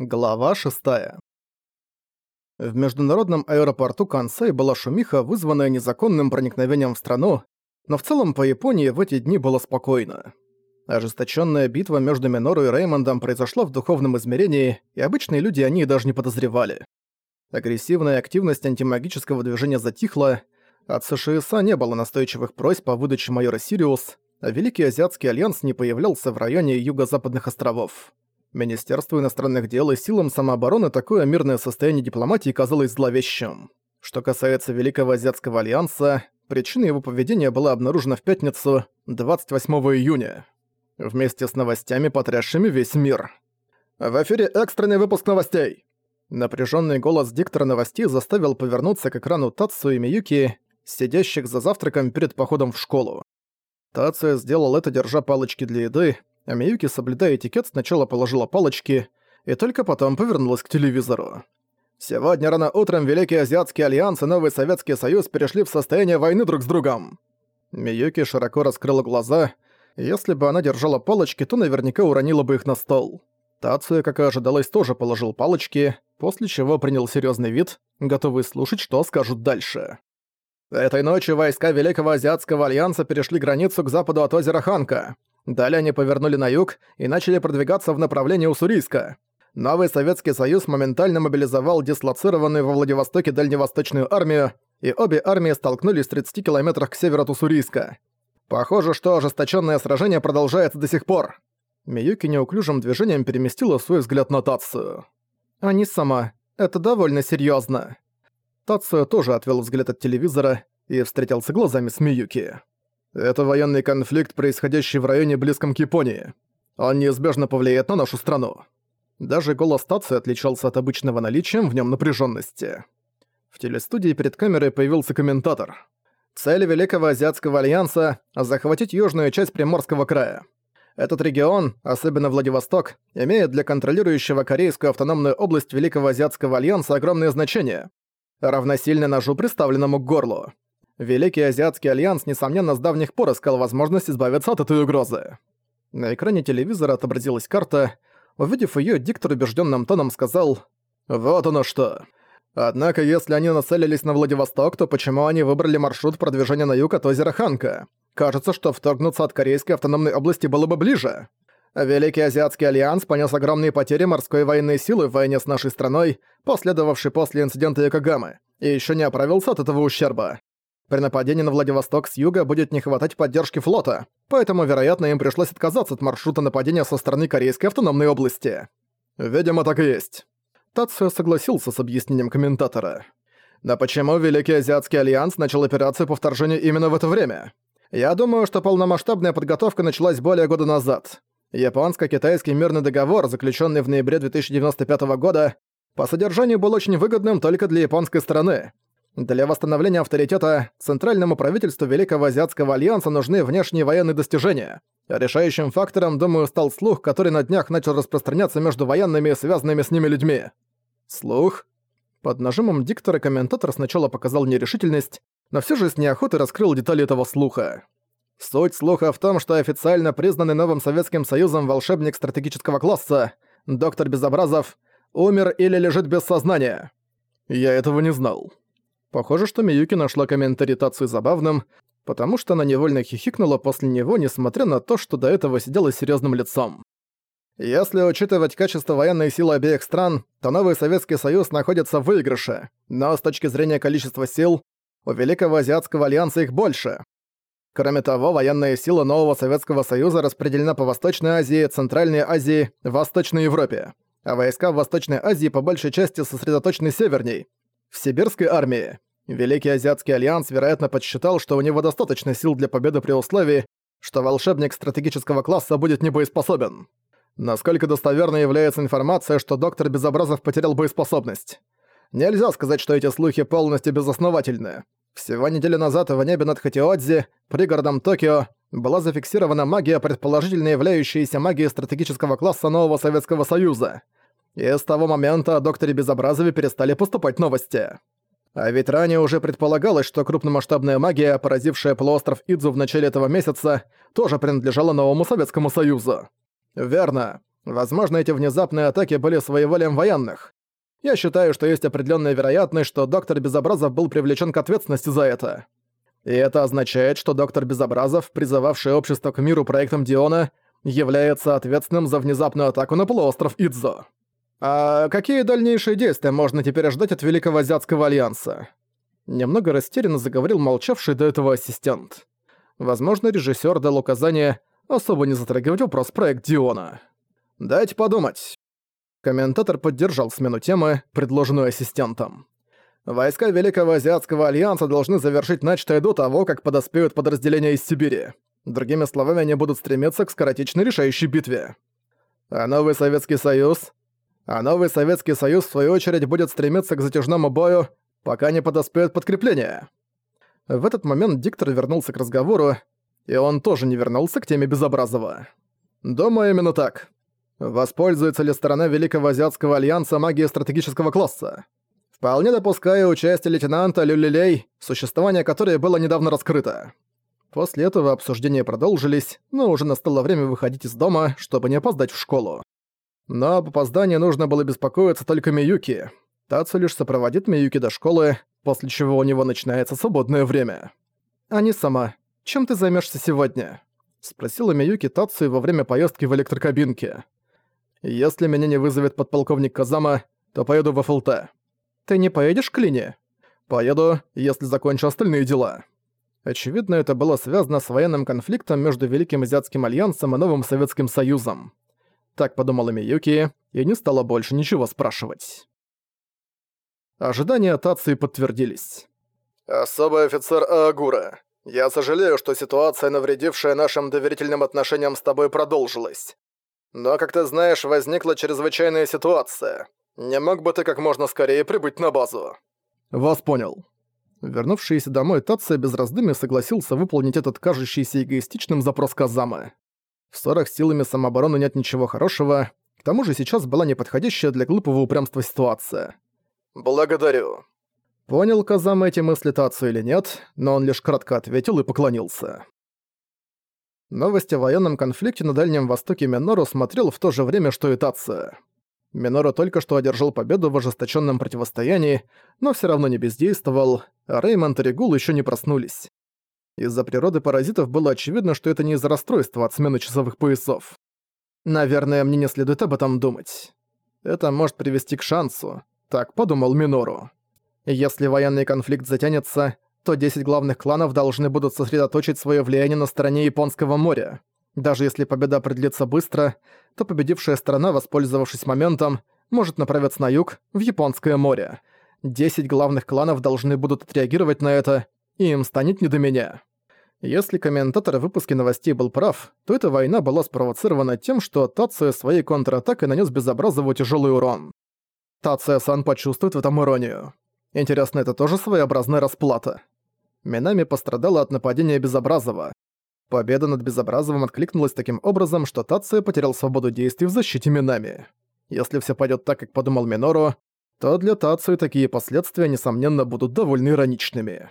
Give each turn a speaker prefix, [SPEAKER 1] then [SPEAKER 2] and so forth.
[SPEAKER 1] Глава 6. В международном аэропорту Кансай была шумиха, вызванная незаконным проникновением в страну, но в целом по Японии в эти дни было спокойно. Ожесточенная битва между Минору и Реймондом произошла в духовном измерении, и обычные люди о ней даже не подозревали. Агрессивная активность антимагического движения затихла, от США не было настойчивых просьб по выдаче майора Сириус, а Великий Азиатский Альянс не появлялся в районе юго-западных островов. Министерству иностранных дел и силам самообороны такое мирное состояние дипломатии казалось зловещим. Что касается Великого Азиатского Альянса, причина его поведения была обнаружена в пятницу, 28 июня. Вместе с новостями, потрясшими весь мир. «В эфире экстренный выпуск новостей!» Напряженный голос диктора новостей заставил повернуться к экрану Тацу и Миюки, сидящих за завтраком перед походом в школу. Тацуя сделал это, держа палочки для еды, Миюки, соблюдая этикет, сначала положила палочки и только потом повернулась к телевизору. «Сегодня рано утром Великий Азиатский Альянс и Новый Советский Союз перешли в состояние войны друг с другом». Миюки широко раскрыла глаза. Если бы она держала палочки, то наверняка уронила бы их на стол. Тацуя, как и ожидалось, тоже положил палочки, после чего принял серьезный вид, готовый слушать, что скажут дальше. Этой ночью войска Великого Азиатского Альянса перешли границу к западу от озера Ханка. Далее они повернули на юг и начали продвигаться в направлении Уссурийска. Новый Советский Союз моментально мобилизовал дислоцированную во Владивостоке дальневосточную армию, и обе армии столкнулись в 30 километрах к северу от Уссурийска. Похоже, что ожесточенное сражение продолжается до сих пор. Миюки неуклюжим движением переместила свой взгляд на Тацию. «А не сама. Это довольно серьезно. Тацию тоже отвел взгляд от телевизора и встретился глазами с Миюки. Это военный конфликт, происходящий в районе близком к Японии. Он неизбежно повлияет на нашу страну. Даже голос стации отличался от обычного наличием в нем напряженности. В телестудии перед камерой появился комментатор. Цель Великого Азиатского Альянса – захватить южную часть Приморского края. Этот регион, особенно Владивосток, имеет для контролирующего Корейскую автономную область Великого Азиатского Альянса огромное значение, равносильно ножу, приставленному к горлу. Великий Азиатский Альянс, несомненно, с давних пор искал возможность избавиться от этой угрозы. На экране телевизора отобразилась карта. Увидев её, диктор убеждённым тоном сказал «Вот оно что». Однако, если они нацелились на Владивосток, то почему они выбрали маршрут продвижения на юг от озера Ханка? Кажется, что вторгнуться от Корейской автономной области было бы ближе. Великий Азиатский Альянс понес огромные потери морской военной силы в войне с нашей страной, последовавшей после инцидента Йокогамы, и ещё не оправился от этого ущерба. При нападении на Владивосток с юга будет не хватать поддержки флота, поэтому, вероятно, им пришлось отказаться от маршрута нападения со стороны Корейской автономной области. Видимо, так и есть. Тацио согласился с объяснением комментатора. Но почему Великий Азиатский Альянс начал операцию по вторжению именно в это время? Я думаю, что полномасштабная подготовка началась более года назад. Японско-китайский мирный договор, заключенный в ноябре 2095 года, по содержанию был очень выгодным только для японской стороны. Для восстановления авторитета центральному правительству Великого Азиатского Альянса нужны внешние военные достижения. Решающим фактором, думаю, стал слух, который на днях начал распространяться между военными и связанными с ними людьми. Слух? Под нажимом диктора комментатор сначала показал нерешительность, но все же с неохотой раскрыл детали этого слуха. Суть слуха в том, что официально признанный новым Советским Союзом волшебник стратегического класса, доктор Безобразов, умер или лежит без сознания. Я этого не знал. Похоже, что Миюки нашла комментарий Тацию забавным, потому что она невольно хихикнула после него, несмотря на то, что до этого сидела серьезным лицом. Если учитывать качество военной силы обеих стран, то новый Советский Союз находится в выигрыше, но с точки зрения количества сил, у Великого Азиатского Альянса их больше. Кроме того, военная сила нового Советского Союза распределена по Восточной Азии, Центральной Азии, Восточной Европе, а войска в Восточной Азии по большей части сосредоточены северней, в сибирской армии. Великий Азиатский Альянс, вероятно, подсчитал, что у него достаточно сил для победы при условии, что волшебник стратегического класса будет небоеспособен. Насколько достоверной является информация, что доктор Безобразов потерял боеспособность? Нельзя сказать, что эти слухи полностью безосновательны. Всего неделю назад в небе над Хатиодзи, пригородом Токио, была зафиксирована магия, предположительно являющаяся магией стратегического класса нового Советского Союза — и с того момента о докторе Безобразове перестали поступать новости. А ведь ранее уже предполагалось, что крупномасштабная магия, поразившая полуостров Идзу в начале этого месяца, тоже принадлежала новому Советскому Союзу. Верно. Возможно, эти внезапные атаки были своеволием военных. Я считаю, что есть определенная вероятность, что доктор Безобразов был привлечен к ответственности за это. И это означает, что доктор Безобразов, призывавший общество к миру проектом Диона, является ответственным за внезапную атаку на полуостров Идзо. А какие дальнейшие действия можно теперь ждать от Великого Азиатского Альянса? Немного растерянно заговорил молчавший до этого ассистент. Возможно, режиссер дал указание особо не затрагивать вопрос проект Диона. «Дайте подумать». Комментатор поддержал смену темы, предложенную ассистентом. Войска Великого Азиатского Альянса должны завершить начатое до того, как подоспеют подразделения из Сибири. Другими словами, они будут стремиться к скоротечной решающей битве. А новый Советский Союз... А новый Советский Союз, в свою очередь, будет стремиться к затяжному бою, пока не подоспеют подкрепления. В этот момент диктор вернулся к разговору, и он тоже не вернулся к теме Безобразова. Думаю, именно так. Воспользуется ли сторона Великого Азиатского Альянса магией стратегического класса? Вполне допускаю участие лейтенанта Люлилей, существование которой было недавно раскрыто. После этого обсуждения продолжились, но уже настало время выходить из дома, чтобы не опоздать в школу. Но об опоздании нужно было беспокоиться только Миюки. Тацу лишь сопроводит Миюки до школы, после чего у него начинается свободное время. «А не сама. Чем ты займешься сегодня?» — спросила Миюки Тацу во время поездки в электрокабинке. Если меня не вызовет подполковник Казама, то поеду в ФЛТ. Ты не поедешь к Лине? Поеду, если закончу остальные дела. Очевидно, это было связано с военным конфликтом между Великим Азиатским Альянсом и Новым Советским Союзом. Так подумала Миюки и не стала больше ничего спрашивать. Ожидания Тации подтвердились. «Особый офицер Аагура, я сожалею, что ситуация, навредившая нашим доверительным отношениям с тобой, продолжилась. Но, как ты знаешь, возникла чрезвычайная ситуация. Не мог бы ты как можно скорее прибыть на базу?» «Вас понял». Вернувшийся домой Тация без раздумий согласился выполнить этот кажущийся эгоистичным запрос Казамы. В ссорах с силами самообороны нет ничего хорошего, к тому же сейчас была неподходящая для глупого упрямства ситуация. «Благодарю». Понял Казама эти мысли Тацу или нет, но он лишь кратко ответил и поклонился. Новости о военном конфликте на Дальнем Востоке Минору смотрел в то же время, что и Тация. Минору только что одержал победу в ожесточенном противостоянии, но все равно не бездействовал, а Реймонд и Регул еще не проснулись. Из-за природы паразитов было очевидно, что это не из-за расстройства от смены часовых поясов. Наверное, мне не следует об этом думать. Это может привести к шансу, так подумал Минору. Если военный конфликт затянется, то 10 главных кланов должны будут сосредоточить свое влияние на стороне Японского моря. Даже если победа продлится быстро, то победившая сторона, воспользовавшись моментом, может направиться на юг, в Японское море. 10 главных кланов должны будут отреагировать на это, и им станет не до меня. Если комментатор в выпуске новостей был прав, то эта война была спровоцирована тем, что Тация своей контратакой нанес Безобразову тяжелый урон. Тация-сан почувствует в этом иронию. Интересно, это тоже своеобразная расплата. Минами пострадала от нападения Безобразова. Победа над Безобразовым откликнулась таким образом, что Тация потерял свободу действий в защите Минами. Если все пойдет так, как подумал Минору, то для Тацию такие последствия, несомненно, будут довольно ироничными.